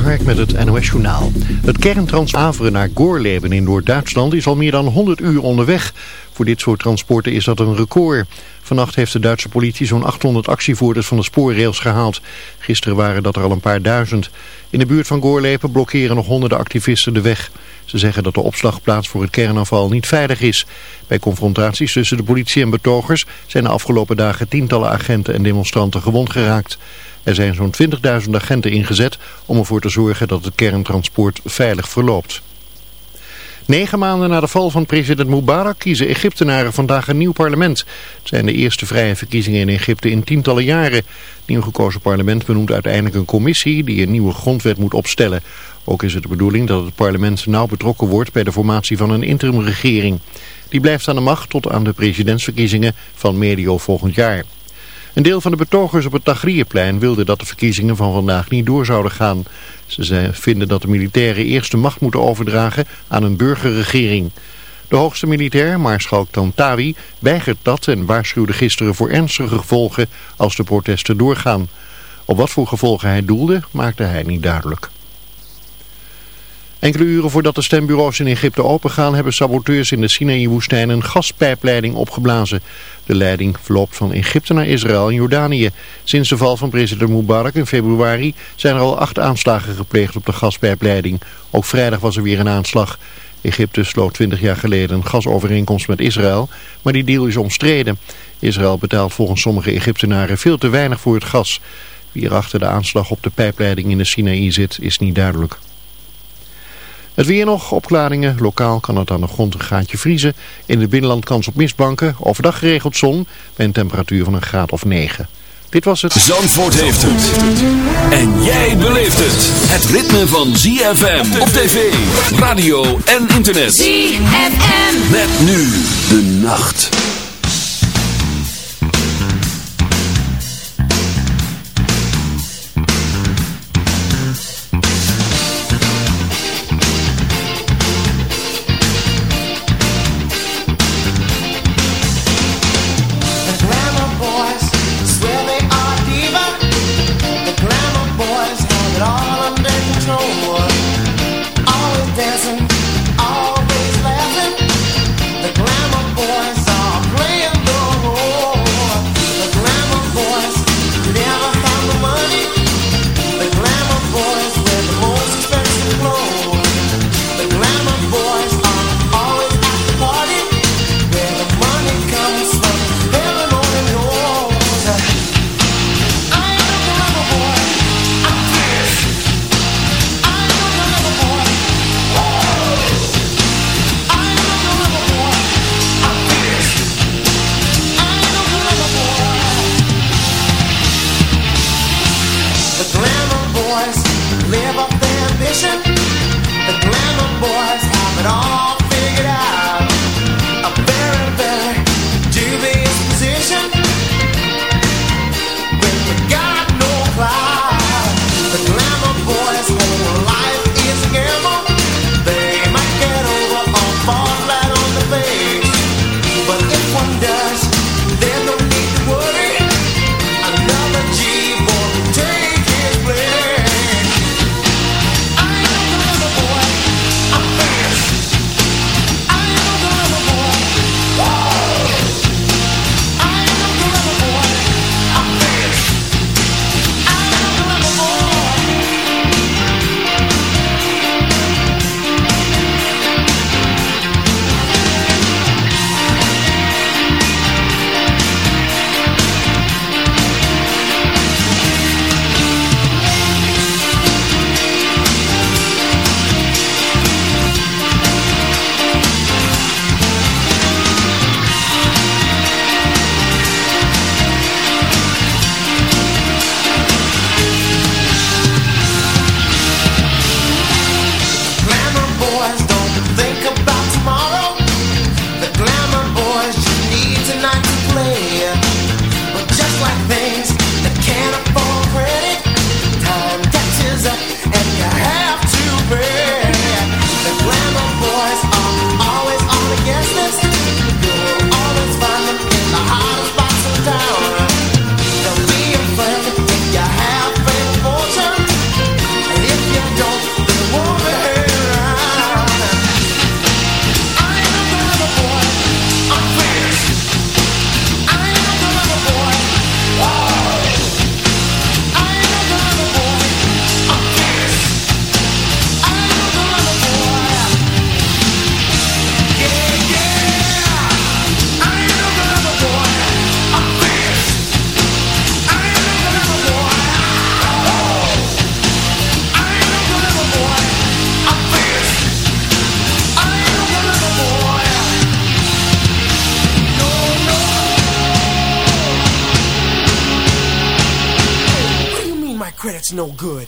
Hark met het NOS Journaal. Het kerntranspaveren naar Gorleben in Noord-Duitsland is al meer dan 100 uur onderweg. Voor dit soort transporten is dat een record. Vannacht heeft de Duitse politie zo'n 800 actievoerders van de spoorrails gehaald. Gisteren waren dat er al een paar duizend. In de buurt van Gorleben blokkeren nog honderden activisten de weg. Ze zeggen dat de opslagplaats voor het kernafval niet veilig is. Bij confrontaties tussen de politie en betogers zijn de afgelopen dagen tientallen agenten en demonstranten gewond geraakt. Er zijn zo'n 20.000 agenten ingezet om ervoor te zorgen dat het kerntransport veilig verloopt. Negen maanden na de val van president Mubarak kiezen Egyptenaren vandaag een nieuw parlement. Het zijn de eerste vrije verkiezingen in Egypte in tientallen jaren. Het nieuw gekozen parlement benoemt uiteindelijk een commissie die een nieuwe grondwet moet opstellen. Ook is het de bedoeling dat het parlement nauw betrokken wordt bij de formatie van een interimregering. Die blijft aan de macht tot aan de presidentsverkiezingen van medio volgend jaar. Een deel van de betogers op het Tagrierplein wilde dat de verkiezingen van vandaag niet door zouden gaan. Ze vinden dat de militairen eerst de macht moeten overdragen aan een burgerregering. De hoogste militair, Maarschalk Tantawi, weigert dat en waarschuwde gisteren voor ernstige gevolgen als de protesten doorgaan. Op wat voor gevolgen hij doelde, maakte hij niet duidelijk. Enkele uren voordat de stembureaus in Egypte opengaan hebben saboteurs in de Sinaï-woestijn een gaspijpleiding opgeblazen. De leiding verloopt van Egypte naar Israël en Jordanië. Sinds de val van president Mubarak in februari zijn er al acht aanslagen gepleegd op de gaspijpleiding. Ook vrijdag was er weer een aanslag. Egypte sloot 20 jaar geleden een gasovereenkomst met Israël, maar die deal is omstreden. Israël betaalt volgens sommige Egyptenaren veel te weinig voor het gas. Wie er achter de aanslag op de pijpleiding in de Sinaï zit, is niet duidelijk. Het weer nog, opklaringen. Lokaal kan het aan de grond een gaatje vriezen. In het binnenland kans op mistbanken. Overdag geregeld zon bij een temperatuur van een graad of 9. Dit was het. Zandvoort heeft het. En jij beleeft het. Het ritme van ZFM op tv, radio en internet. ZFM. Met nu de nacht. That's no good.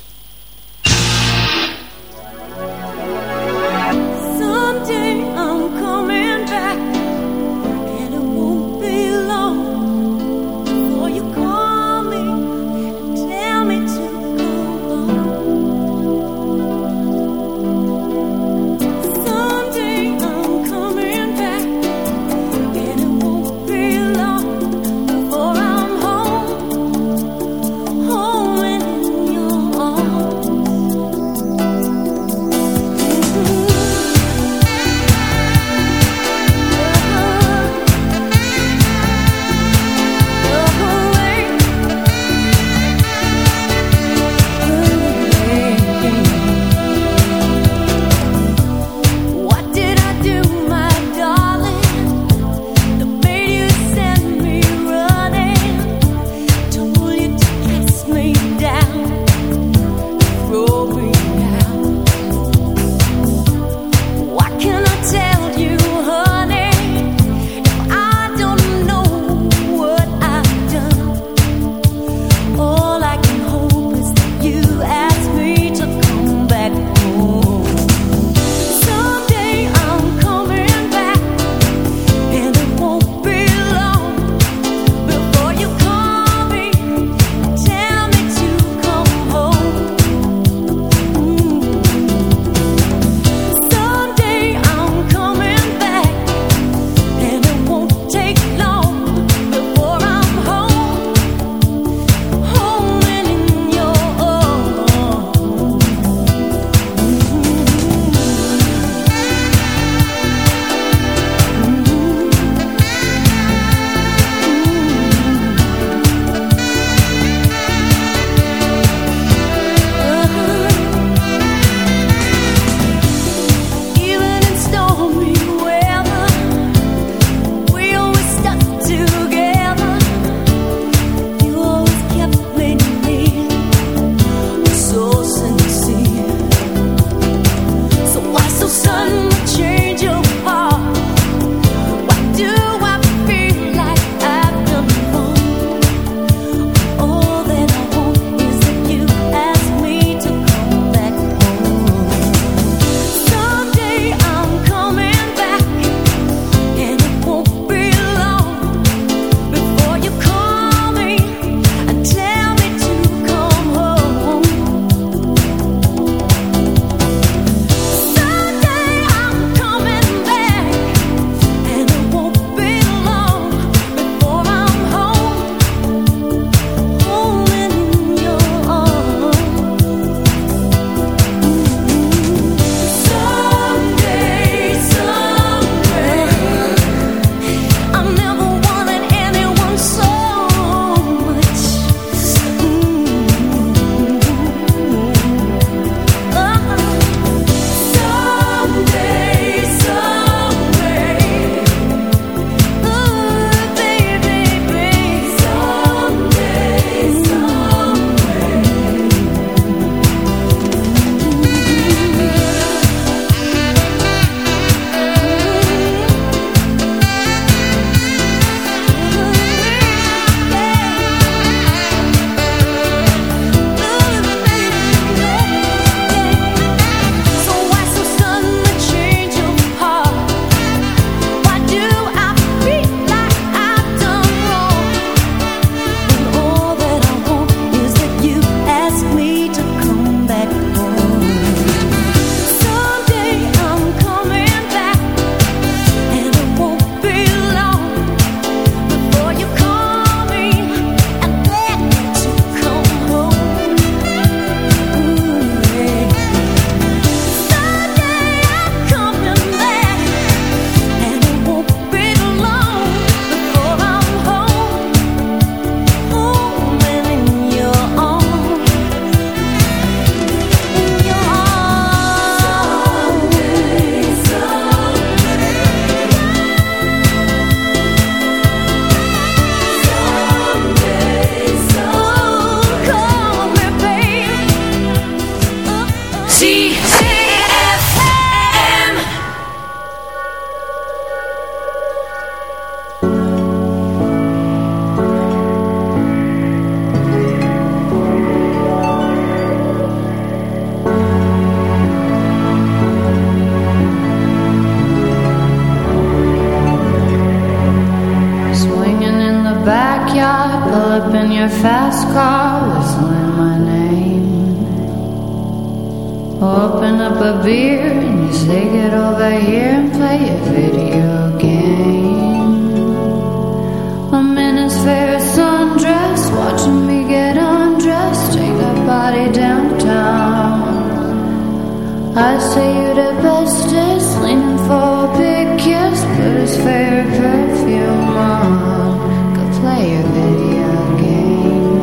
I say you're the bestest, leaning for a big kiss. Put his favorite perfume on, go play a video game.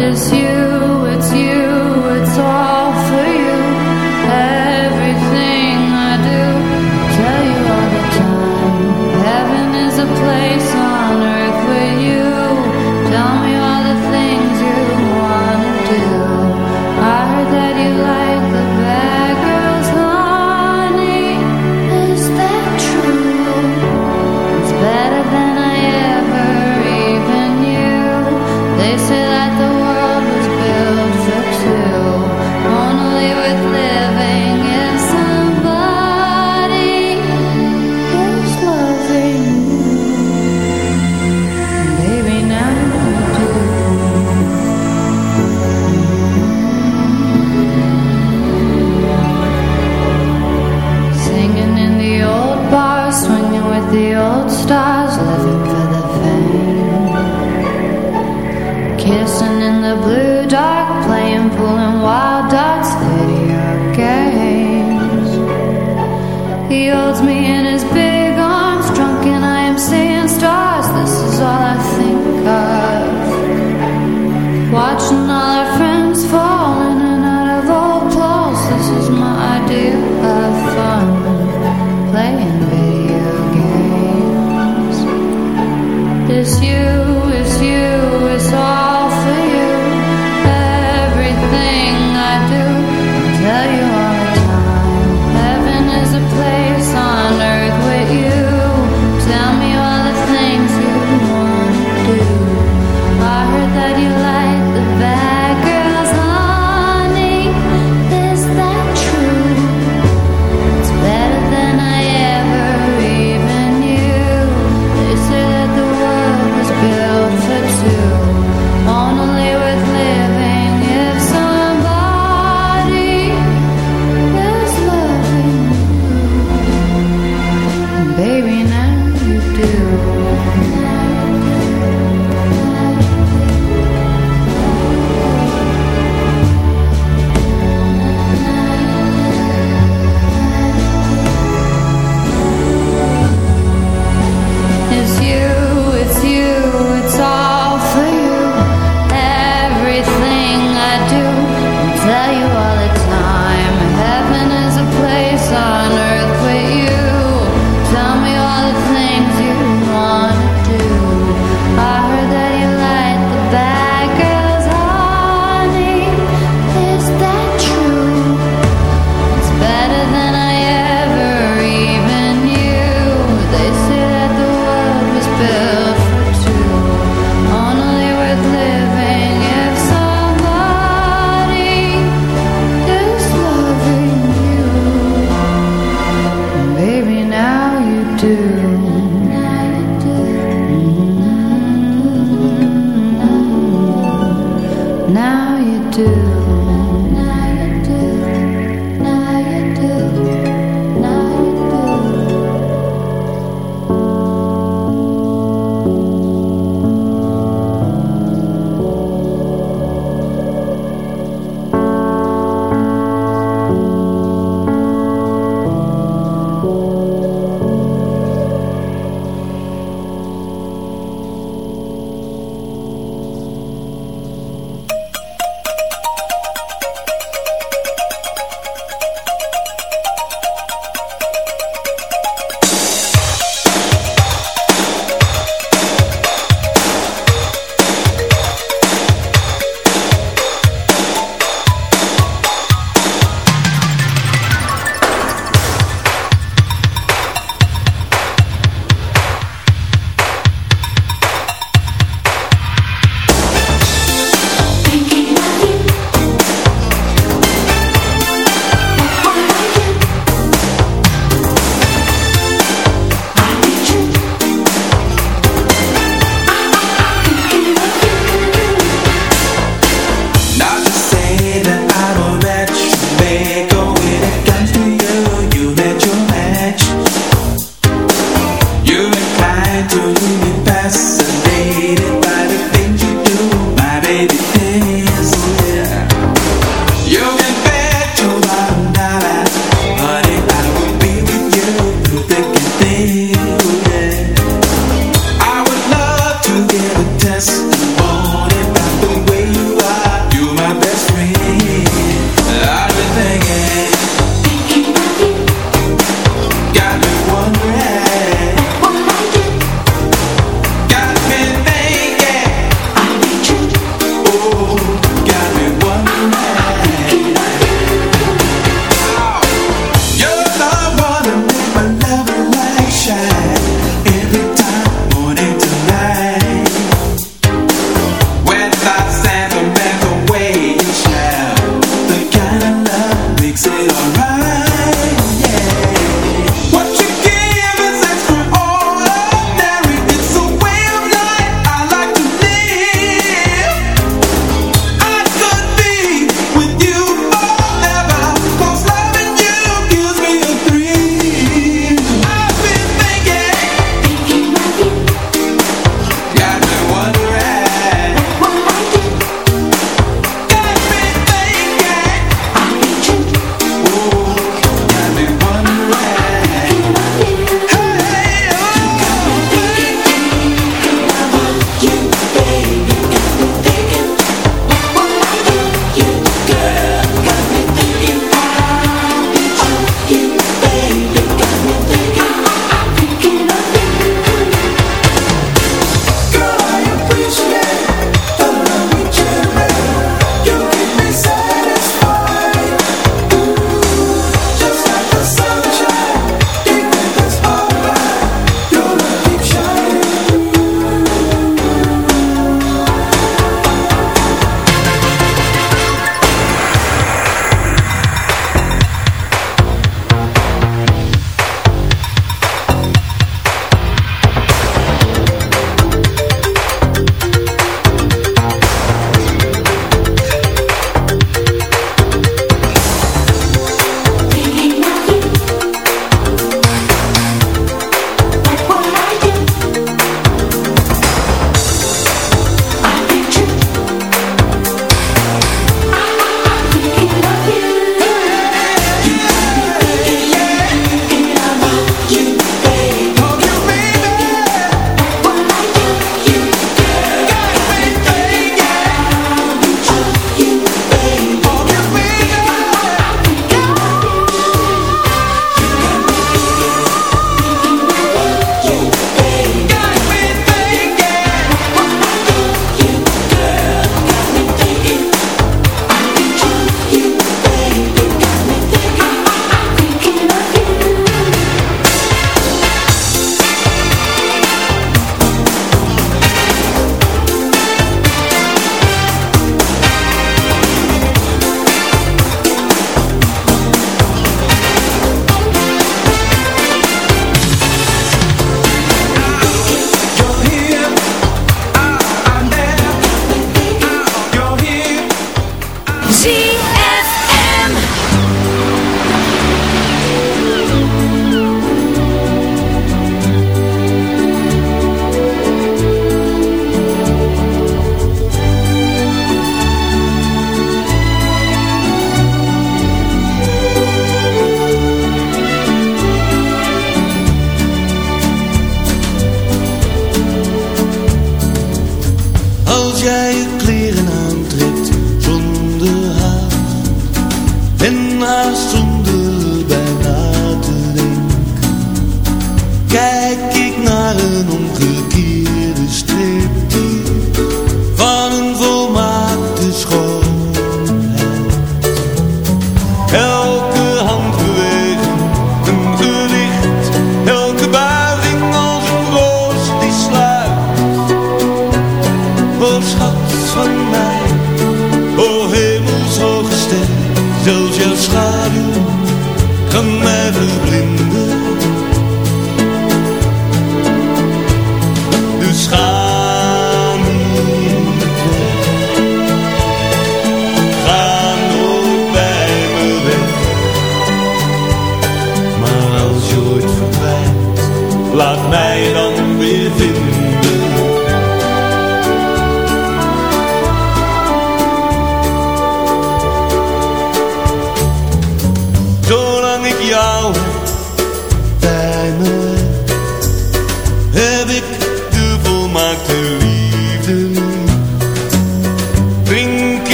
It's you, it's you.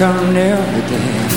come near. again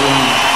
Hallelujah.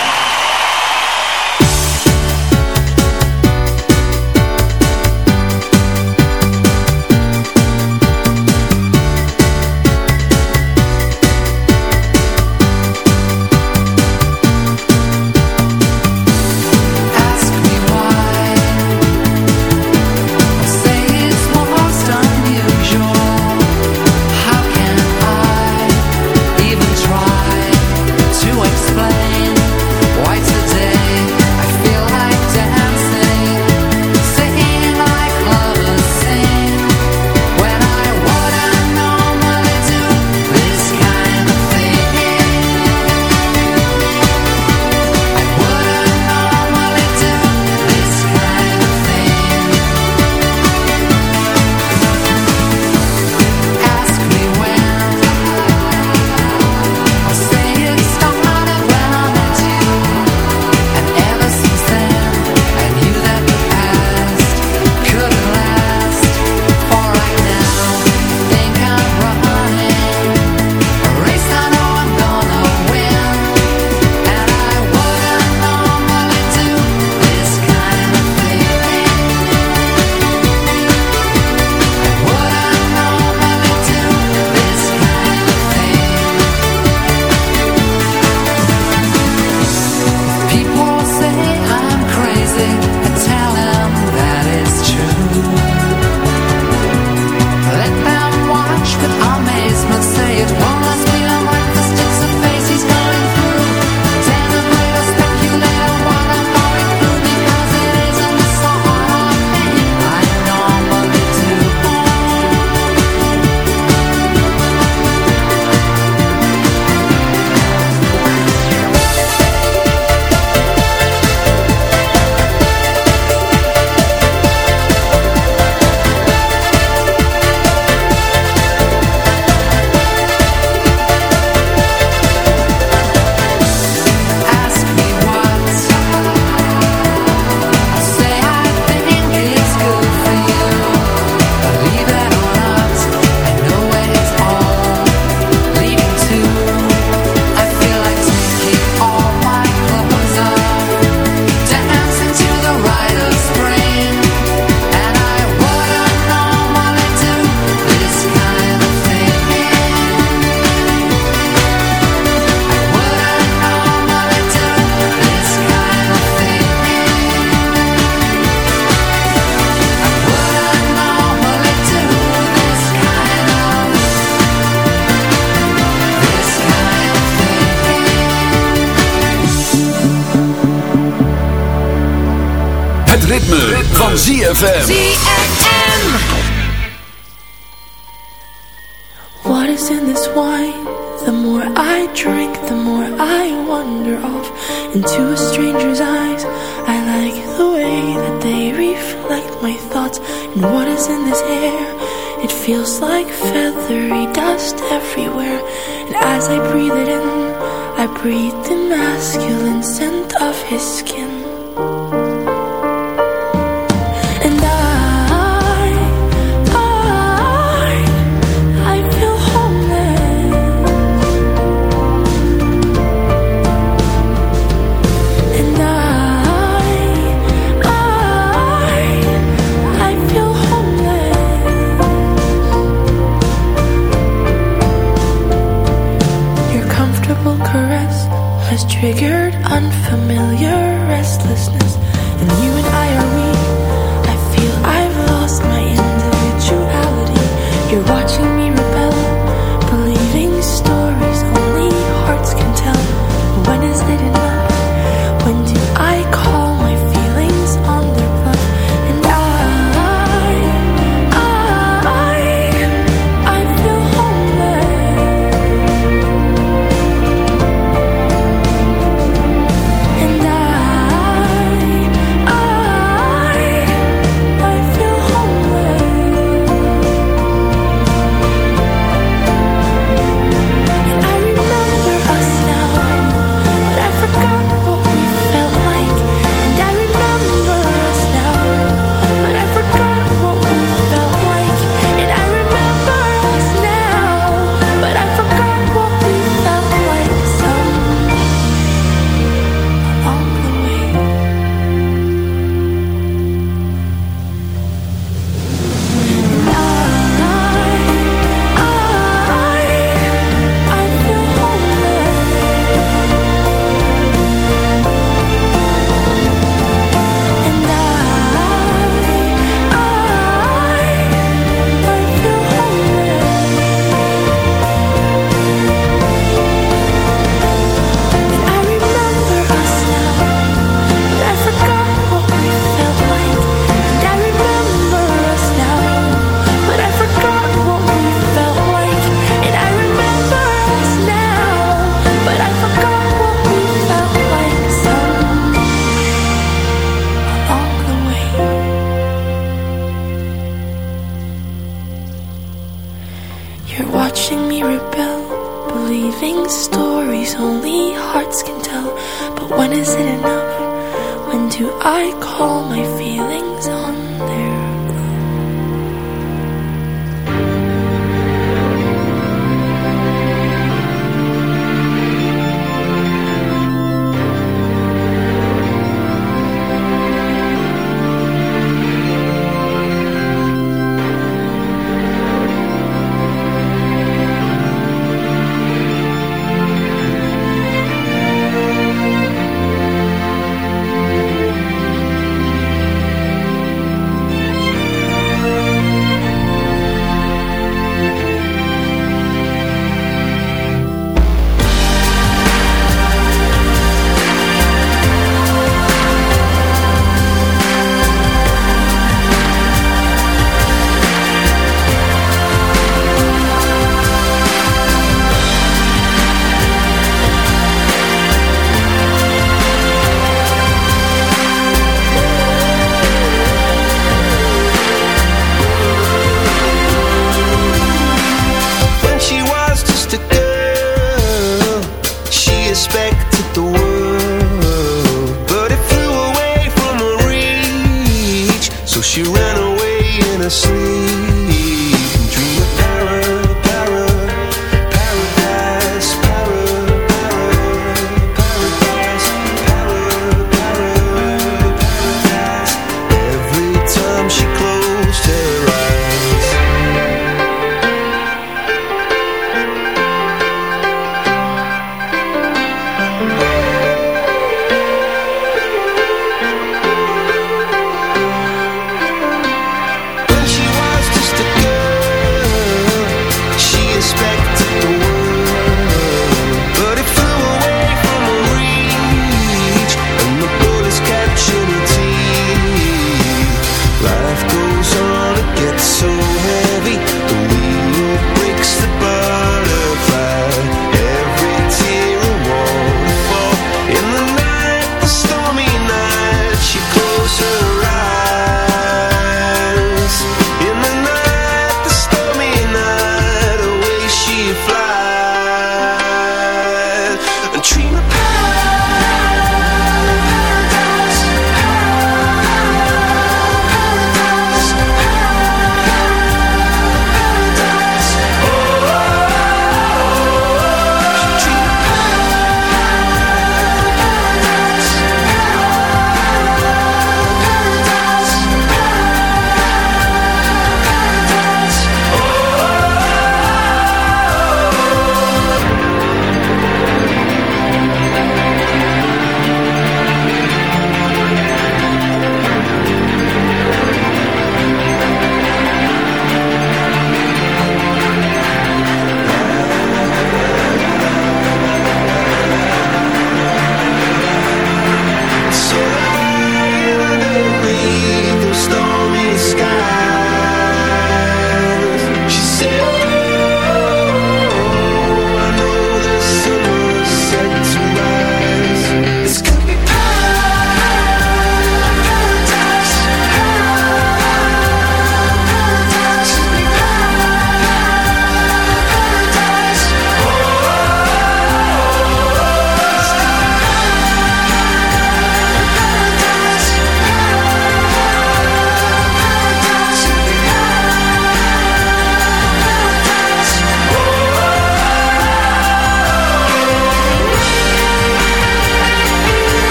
Breathe the masculine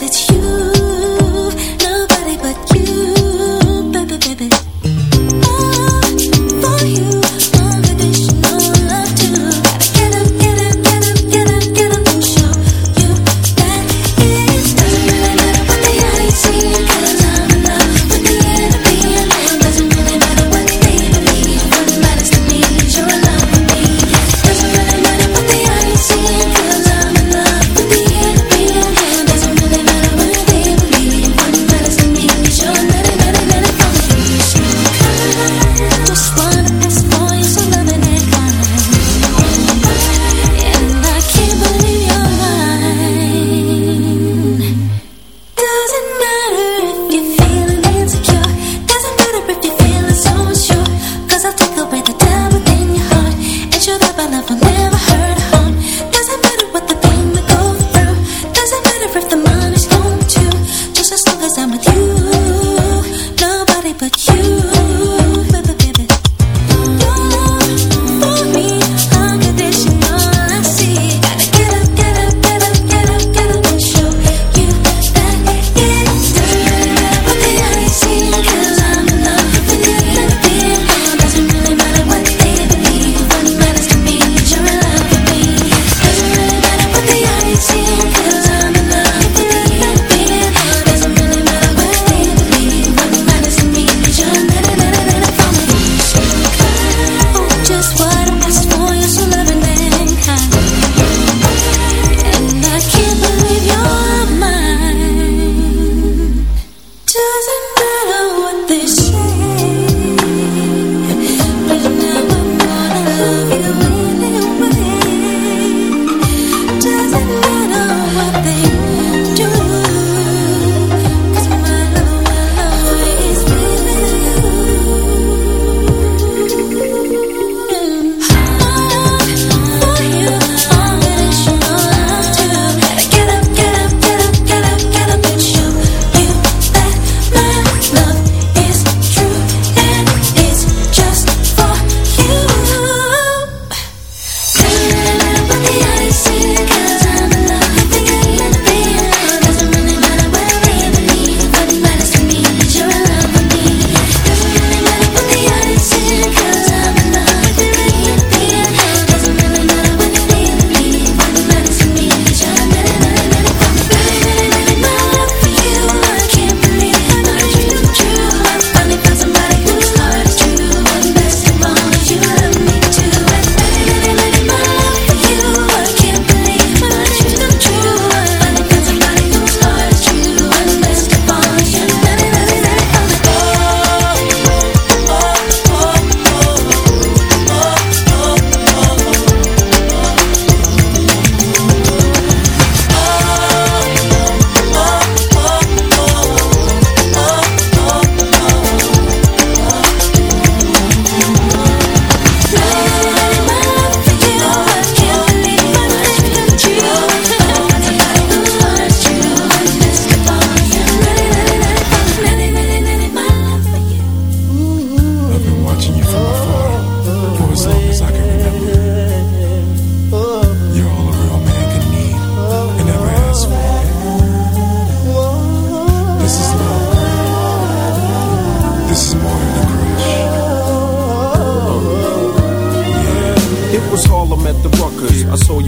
that you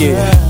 Yeah.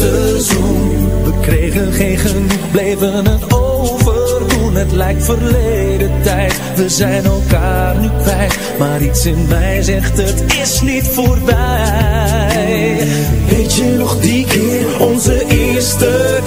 We kregen geen genoeg, bleven het overdoen. Het lijkt verleden tijd, we zijn elkaar nu kwijt. Maar iets in mij zegt het is niet voorbij. Weet je nog die keer, onze eerste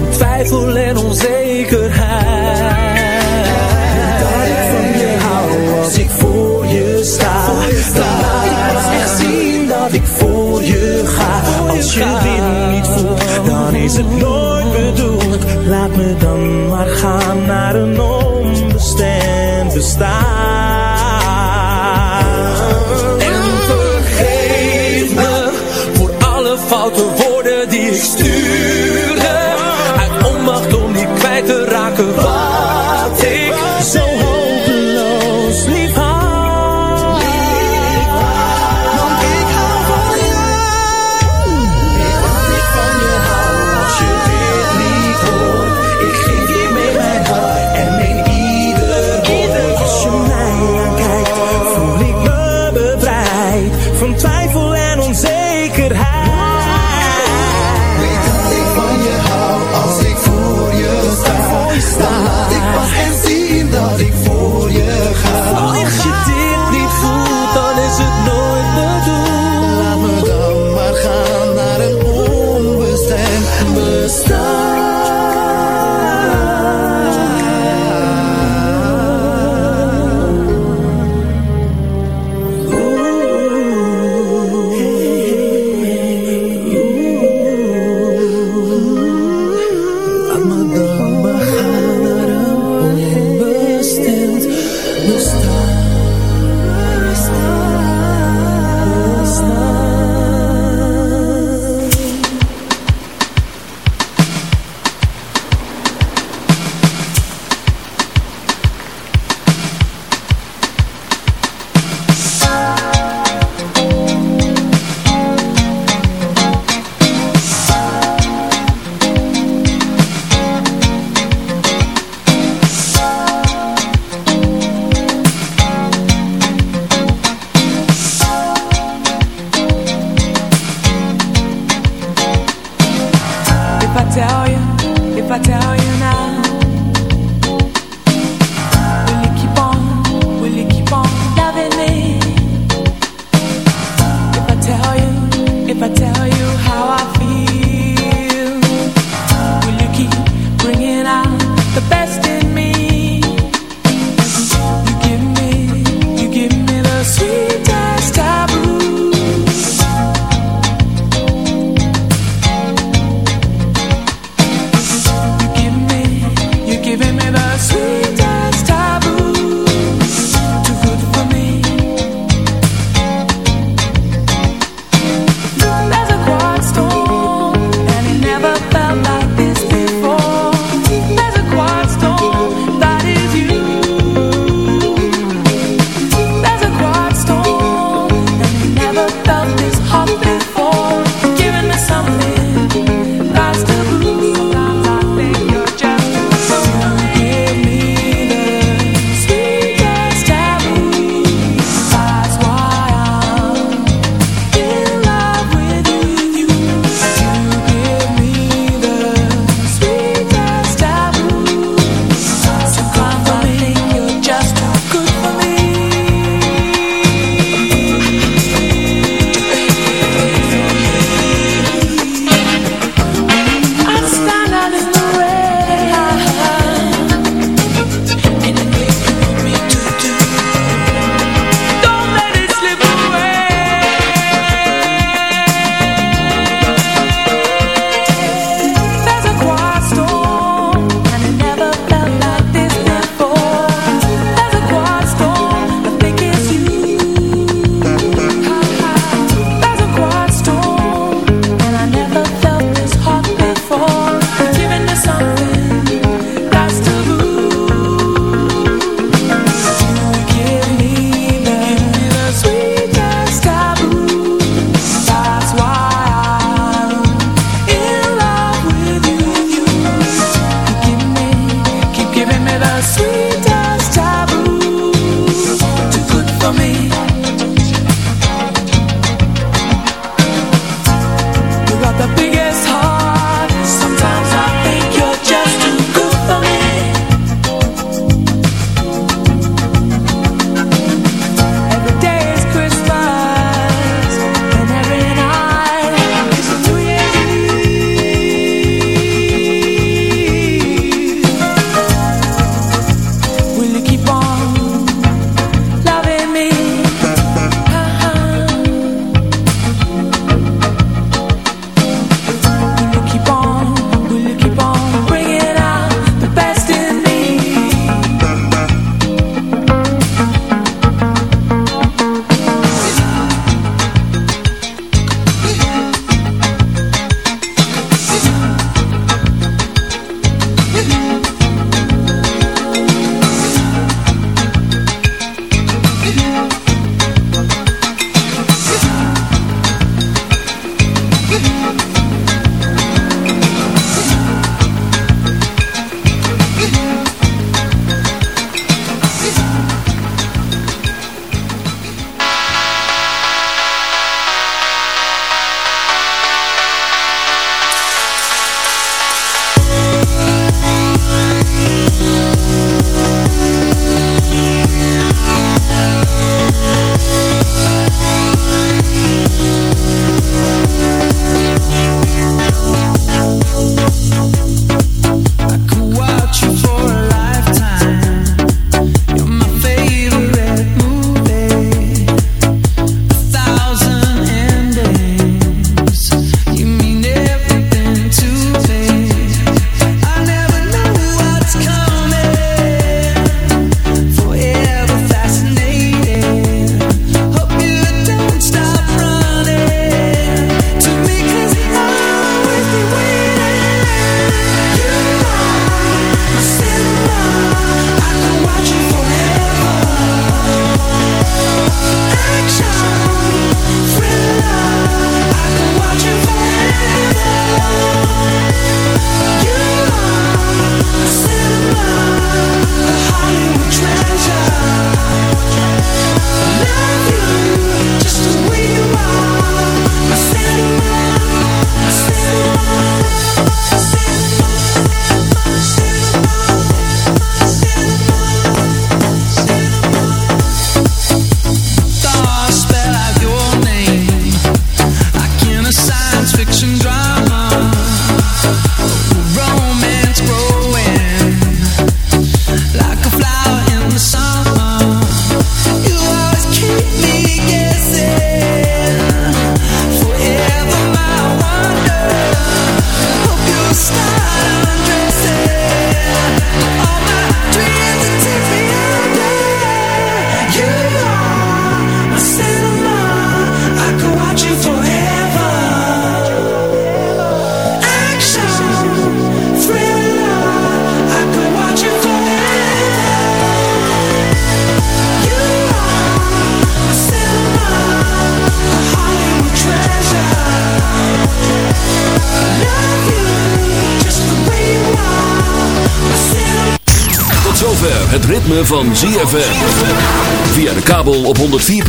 van twijfel en onzekerheid. Dat ik van je hou als ik voor je sta. Dan laat ik pas echt zien dat ik voor je ga. Als je dit niet voelt, dan is het nooit bedoeld. Laat me dan